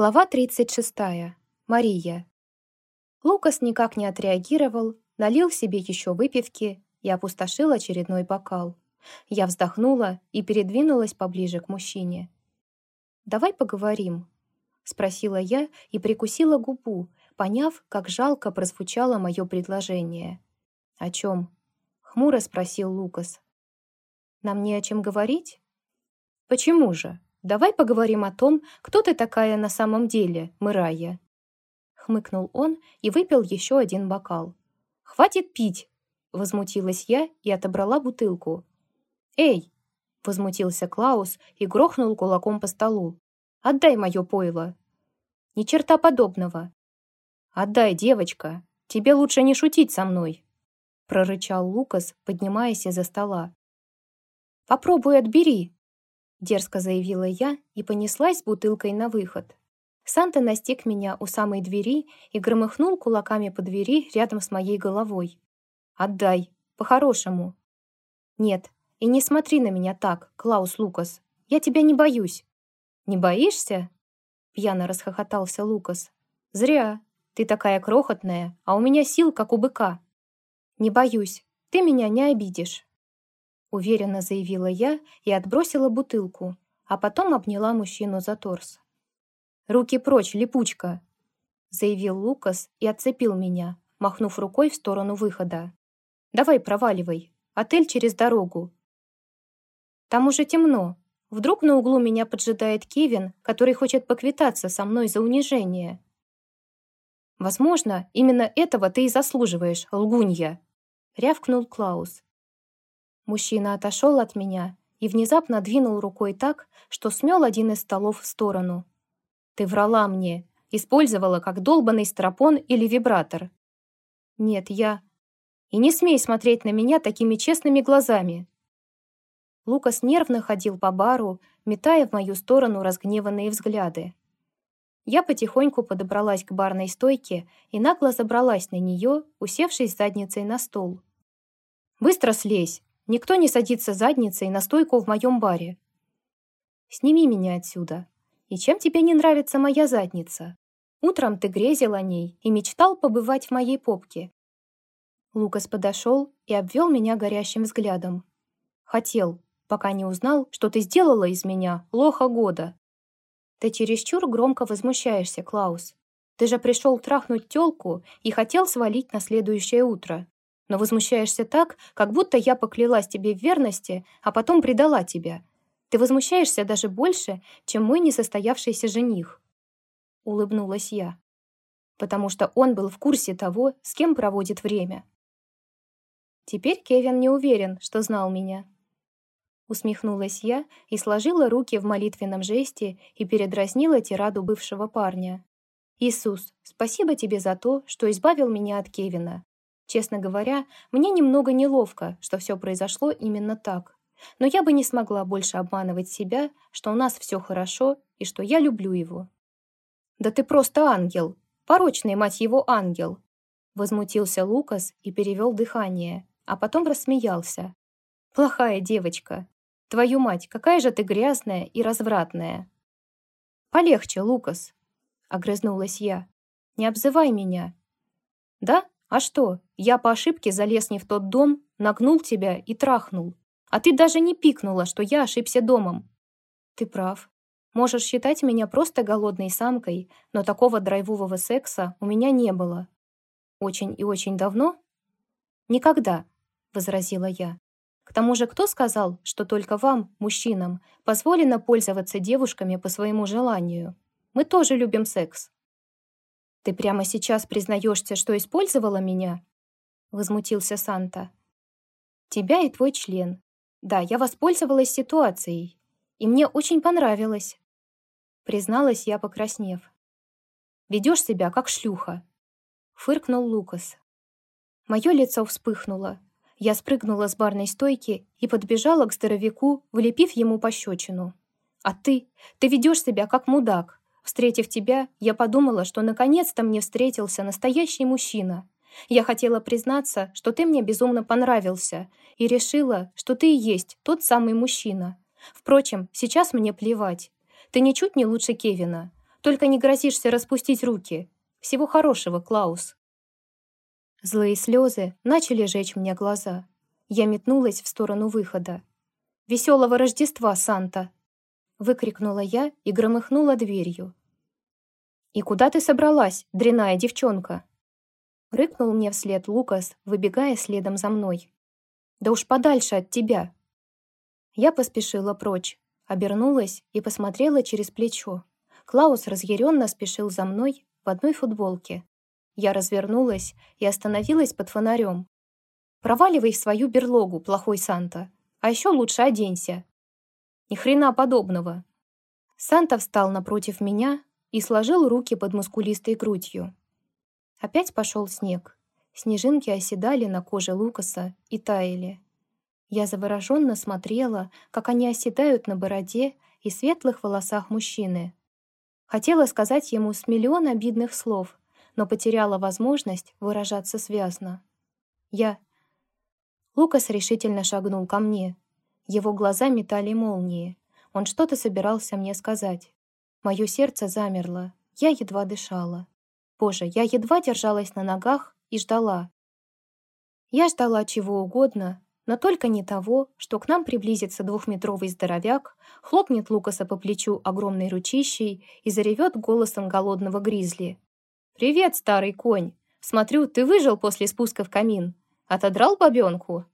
Глава 36. Мария. Лукас никак не отреагировал, налил себе еще выпивки и опустошил очередной бокал. Я вздохнула и передвинулась поближе к мужчине. «Давай поговорим», — спросила я и прикусила губу, поняв, как жалко прозвучало мое предложение. «О чем?» — хмуро спросил Лукас. «Нам не о чем говорить?» «Почему же?» «Давай поговорим о том, кто ты такая на самом деле, Мырая». Хмыкнул он и выпил еще один бокал. «Хватит пить!» Возмутилась я и отобрала бутылку. «Эй!» Возмутился Клаус и грохнул кулаком по столу. «Отдай мое пойло!» «Ни черта подобного!» «Отдай, девочка! Тебе лучше не шутить со мной!» Прорычал Лукас, поднимаясь из-за стола. «Попробуй отбери!» Дерзко заявила я и понеслась с бутылкой на выход. Санта настиг меня у самой двери и громыхнул кулаками по двери рядом с моей головой. «Отдай, по-хорошему». «Нет, и не смотри на меня так, Клаус Лукас. Я тебя не боюсь». «Не боишься?» Пьяно расхохотался Лукас. «Зря. Ты такая крохотная, а у меня сил, как у быка». «Не боюсь. Ты меня не обидишь». Уверенно заявила я и отбросила бутылку, а потом обняла мужчину за торс. «Руки прочь, липучка!» заявил Лукас и отцепил меня, махнув рукой в сторону выхода. «Давай проваливай. Отель через дорогу». «Там уже темно. Вдруг на углу меня поджидает Кевин, который хочет поквитаться со мной за унижение». «Возможно, именно этого ты и заслуживаешь, лгунья», — рявкнул Клаус. Мужчина отошел от меня и внезапно двинул рукой так, что смел один из столов в сторону. «Ты врала мне, использовала как долбанный стропон или вибратор». «Нет, я...» «И не смей смотреть на меня такими честными глазами!» Лукас нервно ходил по бару, метая в мою сторону разгневанные взгляды. Я потихоньку подобралась к барной стойке и нагло забралась на нее, усевшись задницей на стол. «Быстро слезь!» Никто не садится задницей на стойку в моем баре. Сними меня отсюда. И чем тебе не нравится моя задница? Утром ты грезил о ней и мечтал побывать в моей попке. Лукас подошел и обвел меня горящим взглядом. Хотел, пока не узнал, что ты сделала из меня лоха года. Ты чересчур громко возмущаешься, Клаус. Ты же пришел трахнуть тёлку и хотел свалить на следующее утро но возмущаешься так, как будто я поклялась тебе в верности, а потом предала тебя. Ты возмущаешься даже больше, чем мой несостоявшийся жених. Улыбнулась я, потому что он был в курсе того, с кем проводит время. Теперь Кевин не уверен, что знал меня. Усмехнулась я и сложила руки в молитвенном жесте и передразнила тираду бывшего парня. «Иисус, спасибо тебе за то, что избавил меня от Кевина. Честно говоря, мне немного неловко, что все произошло именно так. Но я бы не смогла больше обманывать себя, что у нас все хорошо и что я люблю его. «Да ты просто ангел! Порочный, мать его, ангел!» Возмутился Лукас и перевел дыхание, а потом рассмеялся. «Плохая девочка! Твою мать, какая же ты грязная и развратная!» «Полегче, Лукас!» — огрызнулась я. «Не обзывай меня!» «Да? А что, я по ошибке залез не в тот дом, нагнул тебя и трахнул. А ты даже не пикнула, что я ошибся домом. Ты прав. Можешь считать меня просто голодной самкой, но такого драйвового секса у меня не было. Очень и очень давно? Никогда, возразила я. К тому же кто сказал, что только вам, мужчинам, позволено пользоваться девушками по своему желанию? Мы тоже любим секс. «Ты прямо сейчас признаешься, что использовала меня?» Возмутился Санта. «Тебя и твой член. Да, я воспользовалась ситуацией. И мне очень понравилось». Призналась я, покраснев. «Ведешь себя, как шлюха», — фыркнул Лукас. Мое лицо вспыхнуло. Я спрыгнула с барной стойки и подбежала к здоровяку, влепив ему пощечину. «А ты? Ты ведешь себя, как мудак. Встретив тебя, я подумала, что наконец-то мне встретился настоящий мужчина. Я хотела признаться, что ты мне безумно понравился, и решила, что ты и есть тот самый мужчина. Впрочем, сейчас мне плевать. Ты ничуть не лучше Кевина. Только не грозишься распустить руки. Всего хорошего, Клаус». Злые слезы начали жечь мне глаза. Я метнулась в сторону выхода. «Веселого Рождества, Санта!» Выкрикнула я и громыхнула дверью. «И куда ты собралась, дряная девчонка?» Рыкнул мне вслед Лукас, выбегая следом за мной. «Да уж подальше от тебя!» Я поспешила прочь, обернулась и посмотрела через плечо. Клаус разъяренно спешил за мной в одной футболке. Я развернулась и остановилась под фонарем. «Проваливай в свою берлогу, плохой Санта, а еще лучше оденься». «Ни хрена подобного!» Санта встал напротив меня и сложил руки под мускулистой грудью. Опять пошел снег. Снежинки оседали на коже Лукаса и таяли. Я завороженно смотрела, как они оседают на бороде и светлых волосах мужчины. Хотела сказать ему с миллион обидных слов, но потеряла возможность выражаться связно. Я... Лукас решительно шагнул ко мне. Его глаза метали молнии. Он что-то собирался мне сказать. Мое сердце замерло. Я едва дышала. Боже, я едва держалась на ногах и ждала. Я ждала чего угодно, но только не того, что к нам приблизится двухметровый здоровяк, хлопнет Лукаса по плечу огромной ручищей и заревет голосом голодного гризли. «Привет, старый конь! Смотрю, ты выжил после спуска в камин. Отодрал бабенку?»